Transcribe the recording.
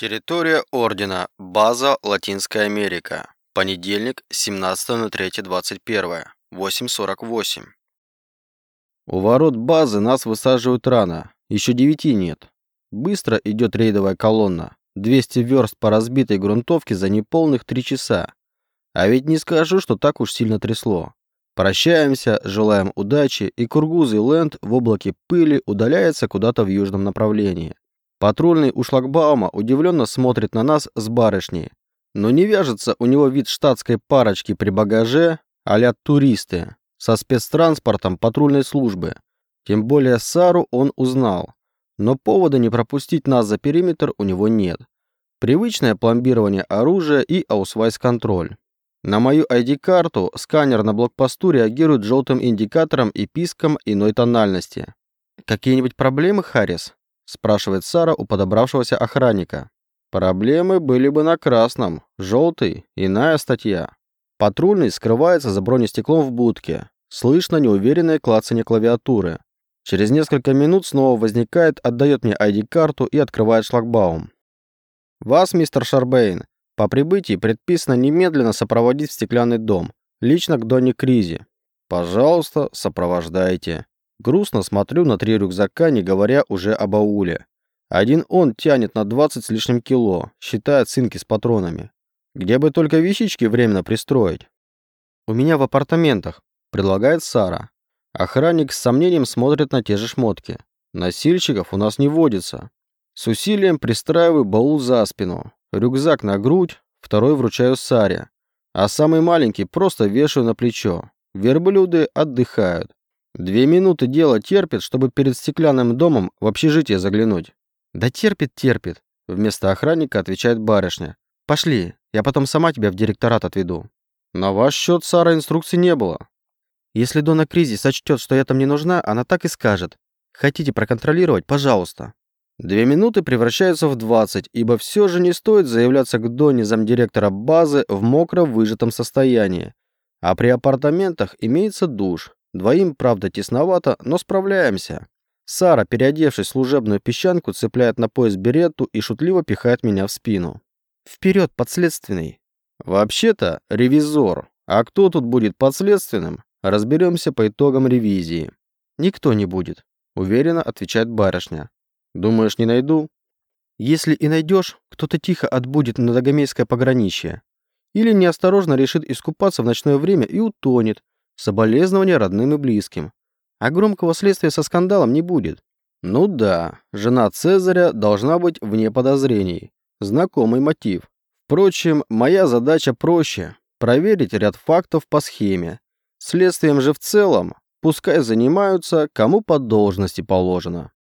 Территория Ордена. База Латинская Америка. Понедельник, 17.03.21. 8.48. У ворот базы нас высаживают рано. Еще девяти нет. Быстро идет рейдовая колонна. 200 верст по разбитой грунтовке за неполных три часа. А ведь не скажу, что так уж сильно трясло. Прощаемся, желаем удачи, и Кургуз и Лэнд в облаке пыли удаляется куда-то в южном направлении. Патрульный у шлагбаума удивленно смотрит на нас с барышней. Но не вяжется у него вид штатской парочки при багаже а туристы со спецтранспортом патрульной службы. Тем более Сару он узнал. Но повода не пропустить нас за периметр у него нет. Привычное пломбирование оружия и аусвайс-контроль. На мою ID-карту сканер на блокпосту реагирует желтым индикатором и писком иной тональности. «Какие-нибудь проблемы, Харрис?» Спрашивает Сара у подобравшегося охранника. Проблемы были бы на красном, желтый, иная статья. Патрульный скрывается за бронестеклом в будке. Слышно неуверенное клацание клавиатуры. Через несколько минут снова возникает, отдает мне ID-карту и открывает шлагбаум. Вас, мистер Шарбейн, по прибытии предписано немедленно сопроводить в стеклянный дом, лично к Донни Кризи. Пожалуйста, сопровождайте. Грустно смотрю на три рюкзака, не говоря уже об ауле. Один он тянет на 20 с лишним кило, считая цинки с патронами. Где бы только вещички временно пристроить? У меня в апартаментах, предлагает Сара. Охранник с сомнением смотрит на те же шмотки. Носильщиков у нас не водится. С усилием пристраиваю баул за спину, рюкзак на грудь, второй вручаю Саре, а самый маленький просто вешаю на плечо. Верблюды отдыхают. Две минуты дело терпит, чтобы перед стеклянным домом в общежитие заглянуть. Да терпит, терпит. Вместо охранника отвечает барышня. Пошли, я потом сама тебя в директорат отведу. На ваш счет, Сара, инструкций не было. Если Дона Кризи сочтет, что я там не нужна, она так и скажет. Хотите проконтролировать? Пожалуйста. Две минуты превращаются в двадцать, ибо все же не стоит заявляться к Доне замдиректора базы в мокро-выжатом состоянии. А при апартаментах имеется душ, Двоим, правда, тесновато, но справляемся. Сара, переодевшись в служебную песчанку, цепляет на пояс беретту и шутливо пихает меня в спину. «Вперед, подследственный!» «Вообще-то, ревизор. А кто тут будет подследственным? Разберемся по итогам ревизии». «Никто не будет», — уверенно отвечает барышня. «Думаешь, не найду?» «Если и найдешь, кто-то тихо отбудет на Дагомейское пограничье. Или неосторожно решит искупаться в ночное время и утонет, Соболезнования родным и близким. А громкого следствия со скандалом не будет. Ну да, жена Цезаря должна быть вне подозрений. Знакомый мотив. Впрочем, моя задача проще – проверить ряд фактов по схеме. Следствием же в целом, пускай занимаются, кому по должности положено.